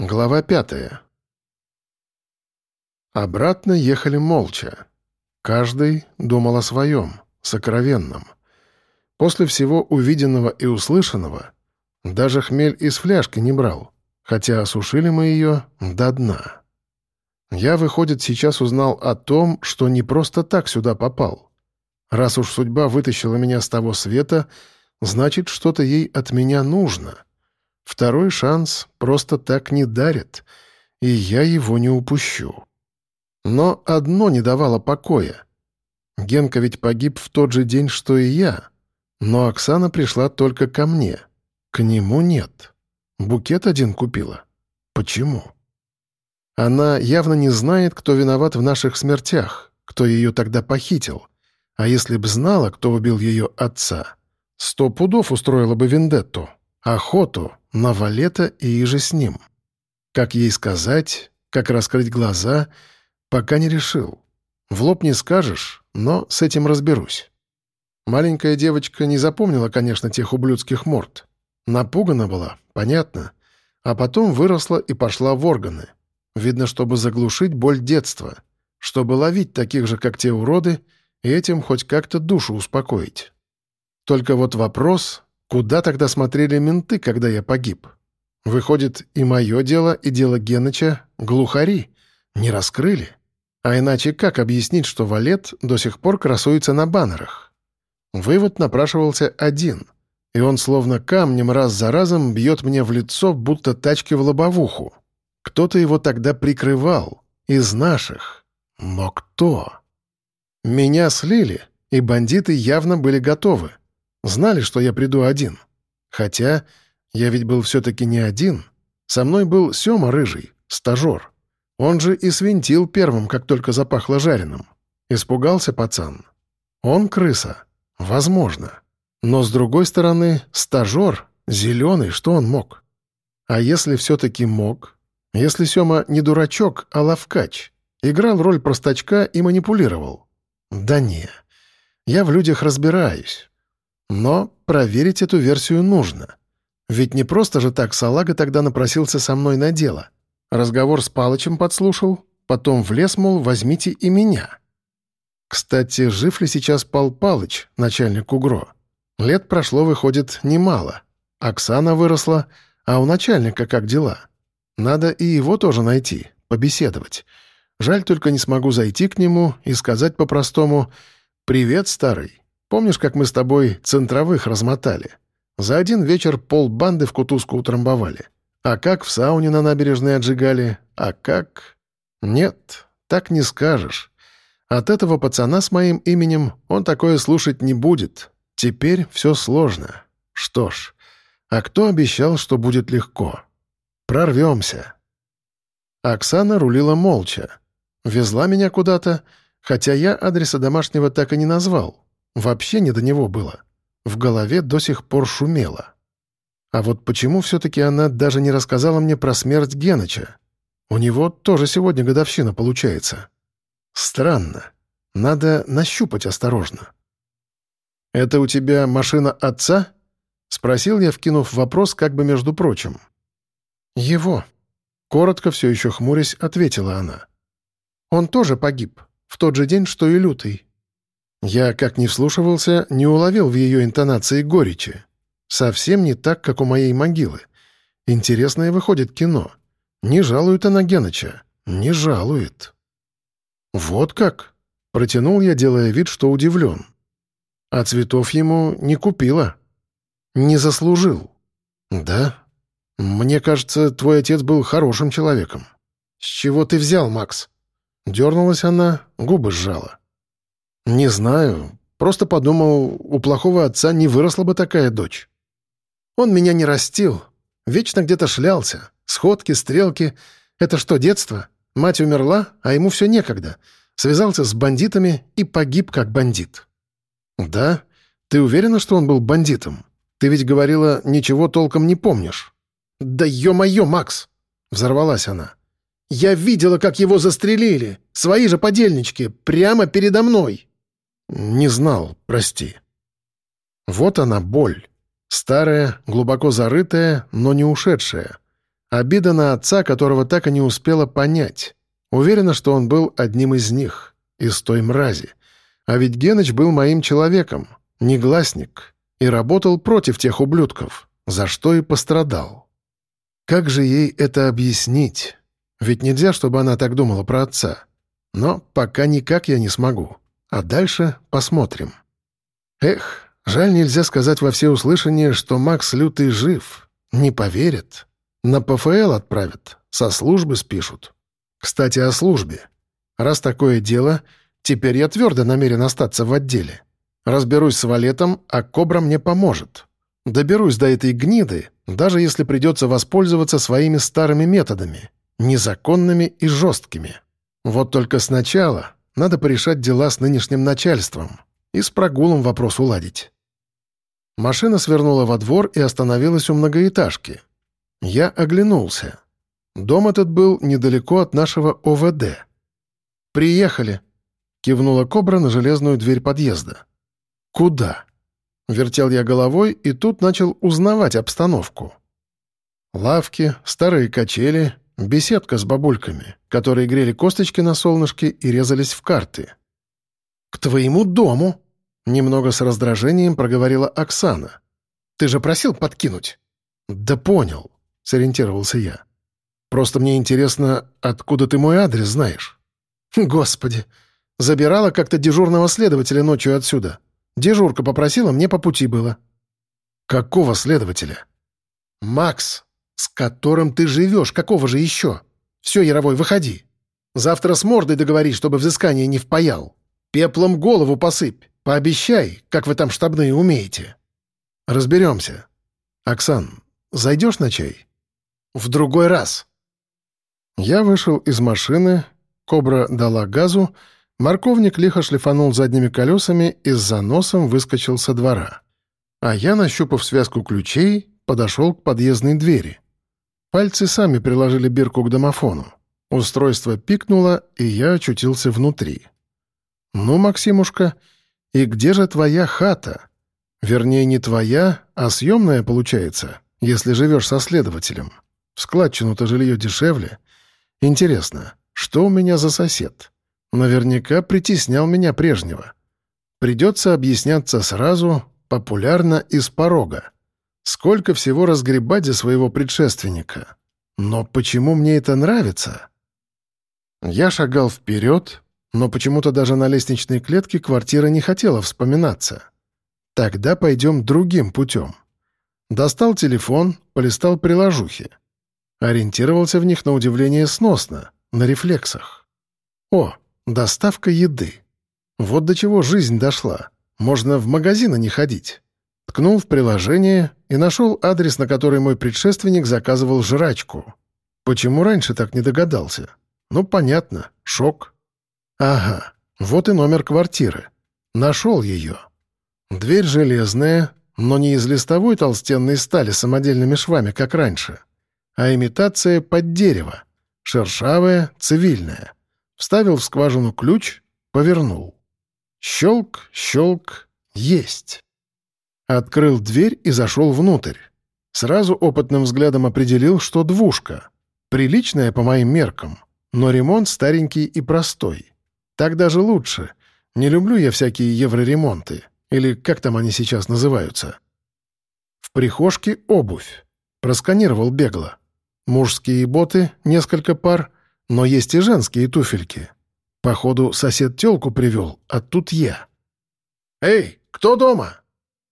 Глава пятая. Обратно ехали молча. Каждый думал о своем, сокровенном. После всего увиденного и услышанного даже хмель из фляжки не брал, хотя осушили мы ее до дна. Я, выходит, сейчас узнал о том, что не просто так сюда попал. Раз уж судьба вытащила меня с того света, значит, что-то ей от меня нужно — Второй шанс просто так не дарят, и я его не упущу. Но одно не давало покоя. Генка ведь погиб в тот же день, что и я. Но Оксана пришла только ко мне. К нему нет. Букет один купила. Почему? Она явно не знает, кто виноват в наших смертях, кто ее тогда похитил. А если б знала, кто убил ее отца, сто пудов устроила бы вендетту, охоту на Валета и иже с ним. Как ей сказать, как раскрыть глаза, пока не решил. В лоб не скажешь, но с этим разберусь. Маленькая девочка не запомнила, конечно, тех ублюдских морд. Напугана была, понятно. А потом выросла и пошла в органы. Видно, чтобы заглушить боль детства, чтобы ловить таких же, как те уроды, и этим хоть как-то душу успокоить. Только вот вопрос, Куда тогда смотрели менты, когда я погиб? Выходит, и мое дело, и дело Геныча — глухари. Не раскрыли. А иначе как объяснить, что Валет до сих пор красуется на баннерах? Вывод напрашивался один, и он словно камнем раз за разом бьет мне в лицо, будто тачки в лобовуху. Кто-то его тогда прикрывал, из наших. Но кто? Меня слили, и бандиты явно были готовы. Знали, что я приду один. Хотя я ведь был все-таки не один. Со мной был Сема Рыжий, стажер. Он же и свинтил первым, как только запахло жареным. Испугался пацан. Он крыса. Возможно. Но, с другой стороны, стажер, зеленый, что он мог? А если все-таки мог? Если Сема не дурачок, а ловкач? Играл роль простачка и манипулировал? Да не. Я в людях разбираюсь. Но проверить эту версию нужно. Ведь не просто же так Салага тогда напросился со мной на дело. Разговор с Палычем подслушал, потом влез, мол, возьмите и меня. Кстати, жив ли сейчас Пал Палыч, начальник УГРО? Лет прошло, выходит, немало. Оксана выросла, а у начальника как дела? Надо и его тоже найти, побеседовать. Жаль, только не смогу зайти к нему и сказать по-простому «Привет, старый, Помнишь, как мы с тобой центровых размотали? За один вечер пол банды в кутузку утрамбовали. А как в сауне на набережной отжигали? А как... Нет, так не скажешь. От этого пацана с моим именем он такое слушать не будет. Теперь все сложно. Что ж, а кто обещал, что будет легко? Прорвемся. Оксана рулила молча. Везла меня куда-то, хотя я адреса домашнего так и не назвал. Вообще не до него было. В голове до сих пор шумело. А вот почему все-таки она даже не рассказала мне про смерть Геныча? У него тоже сегодня годовщина получается. Странно. Надо нащупать осторожно. «Это у тебя машина отца?» — спросил я, вкинув вопрос как бы между прочим. «Его». Коротко, все еще хмурясь, ответила она. «Он тоже погиб. В тот же день, что и Лютый. Я, как не вслушивался, не уловил в ее интонации горечи. Совсем не так, как у моей могилы. Интересное выходит кино. Не жалует она Геныча. Не жалует. «Вот как?» — протянул я, делая вид, что удивлен. А цветов ему не купила. Не заслужил. «Да? Мне кажется, твой отец был хорошим человеком». «С чего ты взял, Макс?» Дернулась она, губы сжала. «Не знаю. Просто подумал, у плохого отца не выросла бы такая дочь. Он меня не растил. Вечно где-то шлялся. Сходки, стрелки. Это что, детство? Мать умерла, а ему все некогда. Связался с бандитами и погиб как бандит». «Да? Ты уверена, что он был бандитом? Ты ведь говорила, ничего толком не помнишь». «Да ё-моё, Макс!» — взорвалась она. «Я видела, как его застрелили. Свои же подельнички. Прямо передо мной». «Не знал, прости». Вот она, боль. Старая, глубоко зарытая, но не ушедшая. Обида на отца, которого так и не успела понять. Уверена, что он был одним из них, из той мрази. А ведь Геныч был моим человеком, негласник, и работал против тех ублюдков, за что и пострадал. Как же ей это объяснить? Ведь нельзя, чтобы она так думала про отца. Но пока никак я не смогу. А дальше посмотрим. Эх, жаль нельзя сказать во всеуслышание, что Макс Лютый жив. Не поверят. На ПФЛ отправят, со службы спишут. Кстати, о службе. Раз такое дело, теперь я твердо намерен остаться в отделе. Разберусь с валетом, а Кобра мне поможет. Доберусь до этой гниды, даже если придется воспользоваться своими старыми методами, незаконными и жесткими. Вот только сначала надо порешать дела с нынешним начальством и с прогулом вопрос уладить. Машина свернула во двор и остановилась у многоэтажки. Я оглянулся. Дом этот был недалеко от нашего ОВД. «Приехали», — кивнула Кобра на железную дверь подъезда. «Куда?» Вертел я головой и тут начал узнавать обстановку. Лавки, старые качели, Беседка с бабульками, которые грели косточки на солнышке и резались в карты. «К твоему дому!» — немного с раздражением проговорила Оксана. «Ты же просил подкинуть?» «Да понял», — сориентировался я. «Просто мне интересно, откуда ты мой адрес знаешь?» «Господи! Забирала как-то дежурного следователя ночью отсюда. Дежурка попросила, мне по пути было». «Какого следователя?» «Макс», «С которым ты живешь, какого же еще? Все, Яровой, выходи. Завтра с мордой договорись, чтобы взыскание не впаял. Пеплом голову посыпь. Пообещай, как вы там штабные умеете». «Разберемся. Оксан, зайдешь на чай?» «В другой раз». Я вышел из машины, кобра дала газу, морковник лихо шлифанул задними колесами и с заносом выскочил со двора. А я, нащупав связку ключей, подошел к подъездной двери. Пальцы сами приложили бирку к домофону. Устройство пикнуло, и я очутился внутри. «Ну, Максимушка, и где же твоя хата? Вернее, не твоя, а съемная, получается, если живешь со следователем. В складчину-то жилье дешевле. Интересно, что у меня за сосед? Наверняка притеснял меня прежнего. Придется объясняться сразу, популярно и с порога. Сколько всего разгребать за своего предшественника. Но почему мне это нравится? Я шагал вперед, но почему-то даже на лестничной клетке квартира не хотела вспоминаться. Тогда пойдем другим путем. Достал телефон, полистал приложухи. Ориентировался в них на удивление сносно, на рефлексах. О, доставка еды. Вот до чего жизнь дошла. Можно в магазины не ходить. Ткнул в приложение и нашел адрес, на который мой предшественник заказывал жрачку. Почему раньше так не догадался? Ну, понятно, шок. Ага, вот и номер квартиры. Нашел ее. Дверь железная, но не из листовой толстенной стали с самодельными швами, как раньше, а имитация под дерево, шершавая, цивильная. Вставил в скважину ключ, повернул. Щелк, щелк, есть. Открыл дверь и зашел внутрь. Сразу опытным взглядом определил, что двушка. Приличная по моим меркам, но ремонт старенький и простой. Так даже лучше. Не люблю я всякие евроремонты. Или как там они сейчас называются. В прихожке обувь. Просканировал бегло. Мужские боты, несколько пар, но есть и женские туфельки. Походу, сосед телку привел, а тут я. «Эй, кто дома?»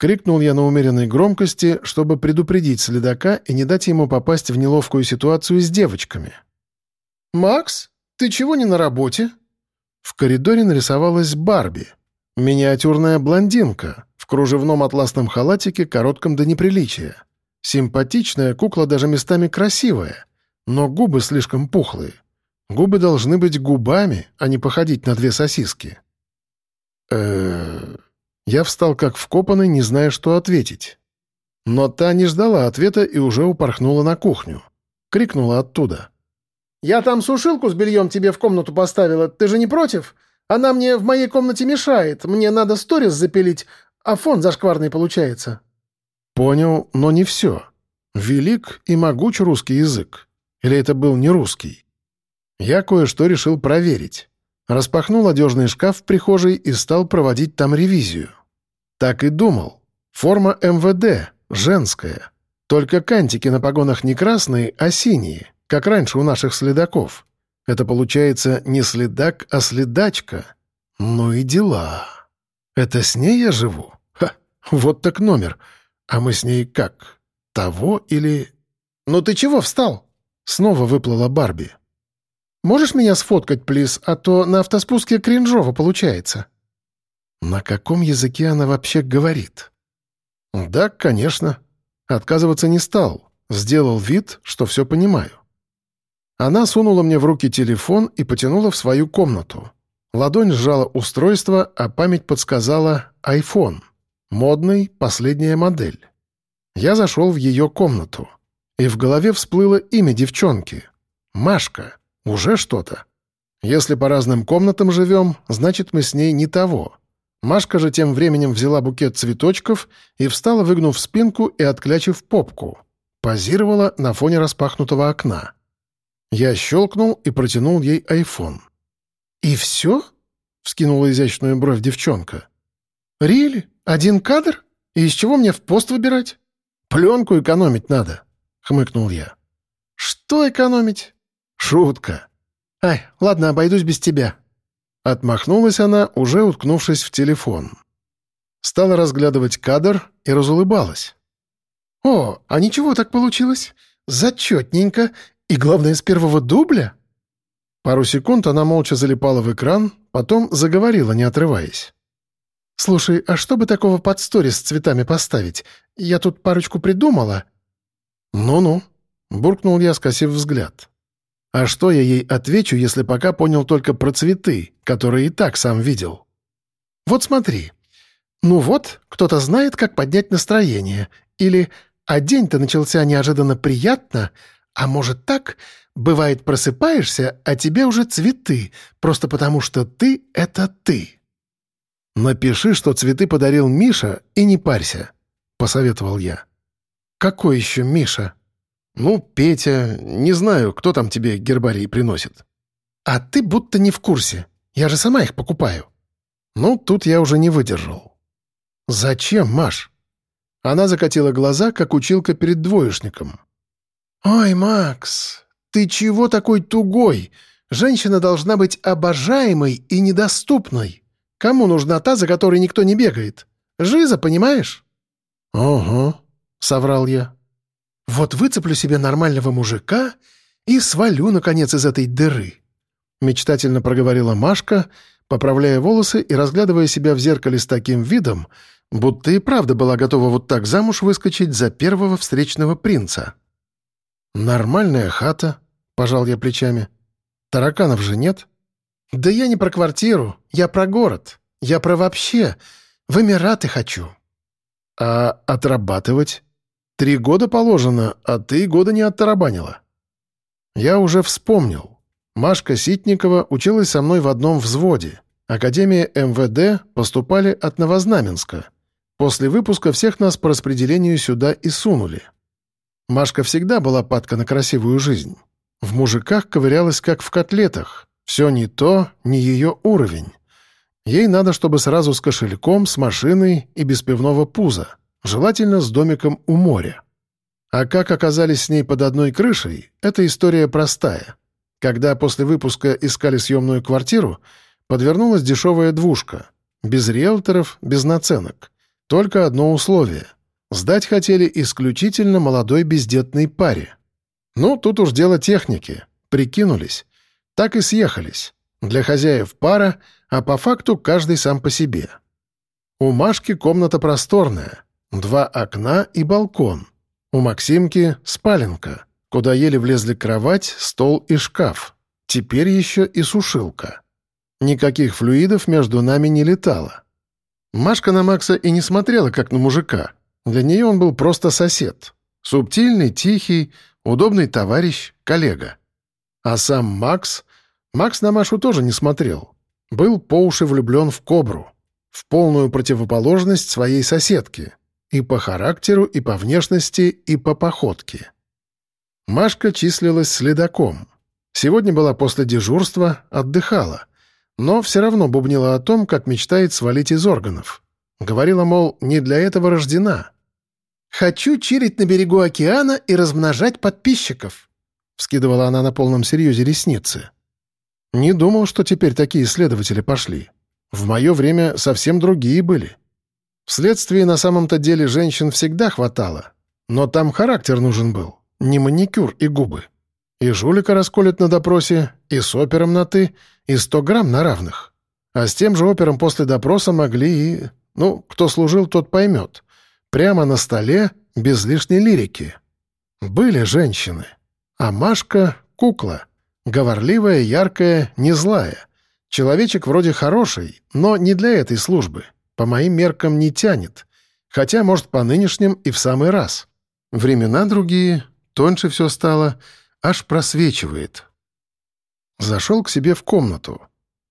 Крикнул я на умеренной громкости, чтобы предупредить следака и не дать ему попасть в неловкую ситуацию с девочками. «Макс, ты чего не на работе?» В коридоре нарисовалась Барби. Миниатюрная блондинка в кружевном атласном халатике, коротком до неприличия. Симпатичная кукла даже местами красивая, но губы слишком пухлые. Губы должны быть губами, а не походить на две сосиски. э я встал как вкопанный, не зная, что ответить. Но та не ждала ответа и уже упорхнула на кухню. Крикнула оттуда. «Я там сушилку с бельем тебе в комнату поставила. Ты же не против? Она мне в моей комнате мешает. Мне надо сторис запилить, а фон зашкварный получается». «Понял, но не все. Велик и могуч русский язык. Или это был не русский? Я кое-что решил проверить. Распахнул одежный шкаф в прихожей и стал проводить там ревизию. Так и думал. Форма МВД, женская. Только кантики на погонах не красные, а синие, как раньше у наших следаков. Это получается не следак, а следачка. Ну и дела. Это с ней я живу? Ха, вот так номер. А мы с ней как? Того или... «Ну ты чего встал?» Снова выплыла Барби. «Можешь меня сфоткать, плиз, а то на автоспуске кринжово получается». На каком языке она вообще говорит? Да, конечно. Отказываться не стал. Сделал вид, что все понимаю. Она сунула мне в руки телефон и потянула в свою комнату. Ладонь сжала устройство, а память подсказала iPhone. Модный, последняя модель. Я зашел в ее комнату. И в голове всплыло имя девчонки. Машка. Уже что-то. Если по разным комнатам живем, значит, мы с ней не того. Машка же тем временем взяла букет цветочков и встала, выгнув спинку и отклячив попку. Позировала на фоне распахнутого окна. Я щелкнул и протянул ей айфон. «И все?» — вскинула изящную бровь девчонка. «Рили? Один кадр? И из чего мне в пост выбирать?» «Пленку экономить надо», — хмыкнул я. «Что экономить?» «Шутка». «Ай, ладно, обойдусь без тебя», Отмахнулась она, уже уткнувшись в телефон. Стала разглядывать кадр и разулыбалась. «О, а ничего так получилось? Зачетненько. И главное, с первого дубля?» Пару секунд она молча залипала в экран, потом заговорила, не отрываясь. «Слушай, а что бы такого под сторис с цветами поставить? Я тут парочку придумала». «Ну-ну», — буркнул я, скосив взгляд. А что я ей отвечу, если пока понял только про цветы, которые и так сам видел? Вот смотри. Ну вот, кто-то знает, как поднять настроение. Или «А день-то начался неожиданно приятно», а может так, бывает просыпаешься, а тебе уже цветы, просто потому что ты — это ты. «Напиши, что цветы подарил Миша, и не парься», — посоветовал я. «Какой еще Миша?» «Ну, Петя, не знаю, кто там тебе гербарий приносит». «А ты будто не в курсе. Я же сама их покупаю». Ну, тут я уже не выдержал. «Зачем, Маш?» Она закатила глаза, как училка перед двоечником. «Ой, Макс, ты чего такой тугой? Женщина должна быть обожаемой и недоступной. Кому нужна та, за которой никто не бегает? Жиза, понимаешь?» «Ого», — соврал я. Вот выцеплю себе нормального мужика и свалю, наконец, из этой дыры. Мечтательно проговорила Машка, поправляя волосы и разглядывая себя в зеркале с таким видом, будто и правда была готова вот так замуж выскочить за первого встречного принца. «Нормальная хата», — пожал я плечами. «Тараканов же нет?» «Да я не про квартиру, я про город. Я про вообще. В Эмираты хочу». «А отрабатывать?» Три года положено, а ты года не оттарабанила». Я уже вспомнил. Машка Ситникова училась со мной в одном взводе. Академия МВД поступали от Новознаменска. После выпуска всех нас по распределению сюда и сунули. Машка всегда была падка на красивую жизнь. В мужиках ковырялась как в котлетах. Все не то, не ее уровень. Ей надо, чтобы сразу с кошельком, с машиной и без пивного пуза желательно с домиком у моря. А как оказались с ней под одной крышей, эта история простая. Когда после выпуска искали съемную квартиру, подвернулась дешевая двушка. Без риэлторов, без наценок. Только одно условие. Сдать хотели исключительно молодой бездетной паре. Ну, тут уж дело техники. Прикинулись. Так и съехались. Для хозяев пара, а по факту каждый сам по себе. У Машки комната просторная — Два окна и балкон. У Максимки спаленка, куда еле влезли кровать, стол и шкаф. Теперь еще и сушилка. Никаких флюидов между нами не летало. Машка на Макса и не смотрела, как на мужика. Для нее он был просто сосед. Субтильный, тихий, удобный товарищ, коллега. А сам Макс... Макс на Машу тоже не смотрел. Был по уши влюблен в кобру. В полную противоположность своей соседке. И по характеру, и по внешности, и по походке. Машка числилась следаком. Сегодня была после дежурства, отдыхала. Но все равно бубнила о том, как мечтает свалить из органов. Говорила, мол, не для этого рождена. «Хочу чирить на берегу океана и размножать подписчиков», — вскидывала она на полном серьезе ресницы. «Не думал, что теперь такие исследователи пошли. В мое время совсем другие были. Вследствие на самом-то деле женщин всегда хватало, но там характер нужен был, не маникюр и губы. И жулика расколют на допросе, и с опером на «ты», и сто грамм на равных. А с тем же опером после допроса могли и... Ну, кто служил, тот поймет. Прямо на столе, без лишней лирики. Были женщины. А Машка — кукла. Говорливая, яркая, не злая. Человечек вроде хороший, но не для этой службы. По моим меркам не тянет. Хотя, может, по нынешним и в самый раз. Времена другие, тоньше все стало, аж просвечивает. Зашел к себе в комнату.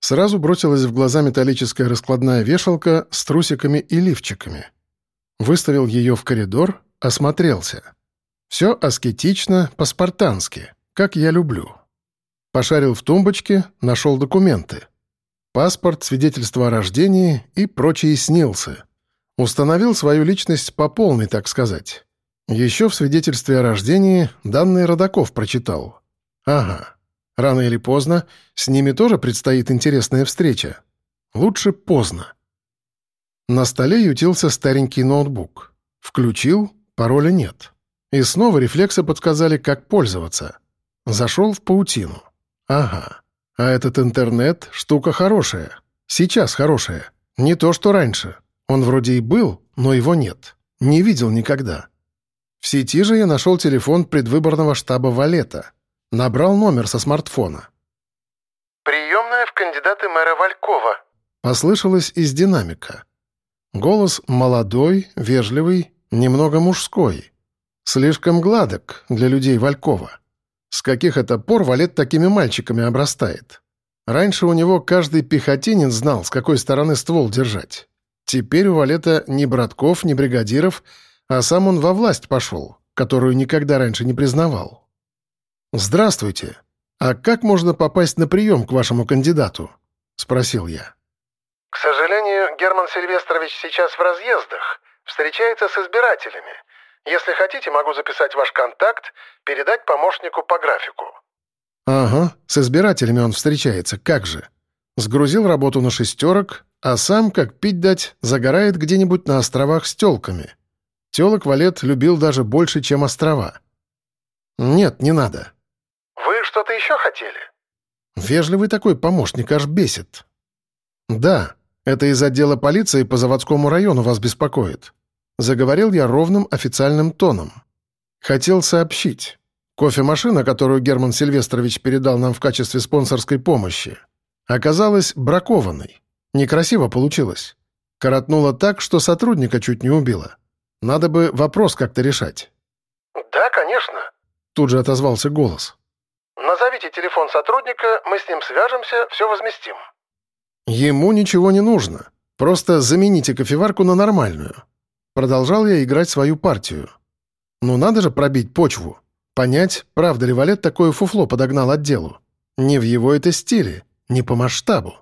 Сразу бросилась в глаза металлическая раскладная вешалка с трусиками и лифчиками. Выставил ее в коридор, осмотрелся. Все аскетично, по-спартански, как я люблю. Пошарил в тумбочке, нашел документы. Паспорт, свидетельство о рождении и прочие снился. Установил свою личность по полной, так сказать. Еще в свидетельстве о рождении данные родаков прочитал. Ага. Рано или поздно с ними тоже предстоит интересная встреча. Лучше поздно. На столе ютился старенький ноутбук. Включил, пароля нет. И снова рефлексы подсказали, как пользоваться. Зашел в паутину. Ага. А этот интернет — штука хорошая. Сейчас хорошая. Не то, что раньше. Он вроде и был, но его нет. Не видел никогда. В сети же я нашел телефон предвыборного штаба Валета. Набрал номер со смартфона. «Приемная в кандидаты мэра Валькова», — послышалось из динамика. Голос молодой, вежливый, немного мужской. Слишком гладок для людей Валькова. С каких это пор Валет такими мальчиками обрастает? Раньше у него каждый пехотинец знал, с какой стороны ствол держать. Теперь у Валета ни братков, ни бригадиров, а сам он во власть пошел, которую никогда раньше не признавал. «Здравствуйте. А как можно попасть на прием к вашему кандидату?» — спросил я. К сожалению, Герман Сильвестрович сейчас в разъездах, встречается с избирателями. Если хотите, могу записать ваш контакт, передать помощнику по графику». «Ага, с избирателями он встречается, как же. Сгрузил работу на шестерок, а сам, как пить дать, загорает где-нибудь на островах с телками. Телок Валет любил даже больше, чем острова. Нет, не надо». «Вы что-то еще хотели?» Вежливый такой помощник аж бесит. «Да, это из отдела полиции по заводскому району вас беспокоит. Заговорил я ровным официальным тоном. Хотел сообщить. Кофемашина, которую Герман Сильвестрович передал нам в качестве спонсорской помощи, оказалась бракованной. Некрасиво получилось. Коротнула так, что сотрудника чуть не убила. Надо бы вопрос как-то решать. «Да, конечно», — тут же отозвался голос. «Назовите телефон сотрудника, мы с ним свяжемся, все возместим». «Ему ничего не нужно. Просто замените кофеварку на нормальную». Продолжал я играть свою партию. «Ну надо же пробить почву. Понять, правда ли Валет такое фуфло подогнал отделу. Не в его это стиле, не по масштабу.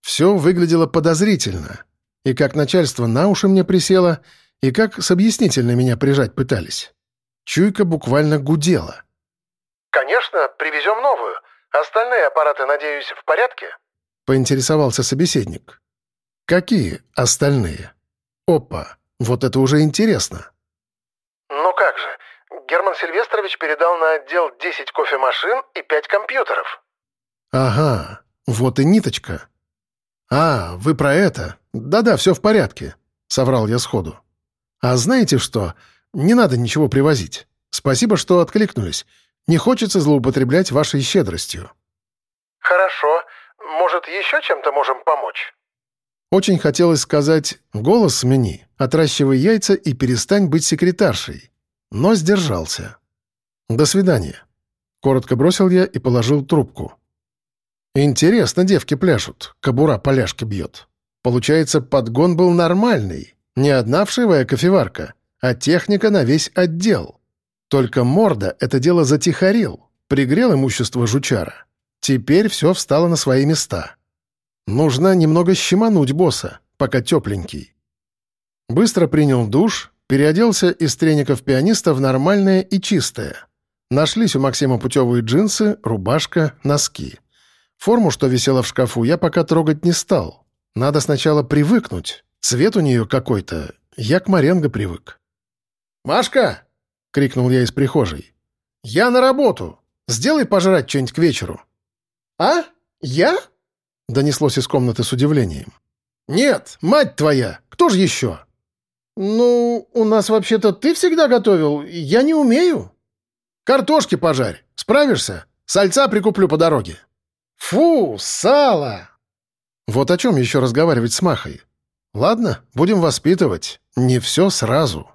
Все выглядело подозрительно. И как начальство на уши мне присело, и как с объяснительно меня прижать пытались. Чуйка буквально гудела. «Конечно, привезем новую. Остальные аппараты, надеюсь, в порядке?» поинтересовался собеседник. «Какие остальные? Опа, вот это уже интересно». «Ну как же, Герман Сильвестрович передал на отдел 10 кофемашин и 5 компьютеров». «Ага, вот и ниточка». «А, вы про это? Да-да, все в порядке», — соврал я сходу. «А знаете что? Не надо ничего привозить. Спасибо, что откликнулись. Не хочется злоупотреблять вашей щедростью». «Хорошо. Может, еще чем-то можем помочь?» Очень хотелось сказать «голос смени, отращивай яйца и перестань быть секретаршей», но сдержался. «До свидания», — коротко бросил я и положил трубку. «Интересно девки пляшут, кобура поляшки бьет. Получается, подгон был нормальный, Не одна вшивая кофеварка, а техника на весь отдел. Только морда это дело затихарил, пригрел имущество жучара. Теперь все встало на свои места. Нужно немного щемануть босса, пока тепленький. Быстро принял душ, переоделся из треников пианиста в нормальное и чистое. Нашлись у Максима путевые джинсы, рубашка, носки. Форму, что висела в шкафу, я пока трогать не стал. Надо сначала привыкнуть. Цвет у нее какой-то. Я к Маренго привык. «Машка!» — крикнул я из прихожей. «Я на работу! Сделай пожрать что-нибудь к вечеру!» «А? Я?» — донеслось из комнаты с удивлением. «Нет, мать твоя! Кто же еще?» «Ну, у нас вообще-то ты всегда готовил. Я не умею». «Картошки пожарь. Справишься? Сальца прикуплю по дороге». «Фу, сало!» Вот о чем еще разговаривать с Махой. Ладно, будем воспитывать. Не все сразу.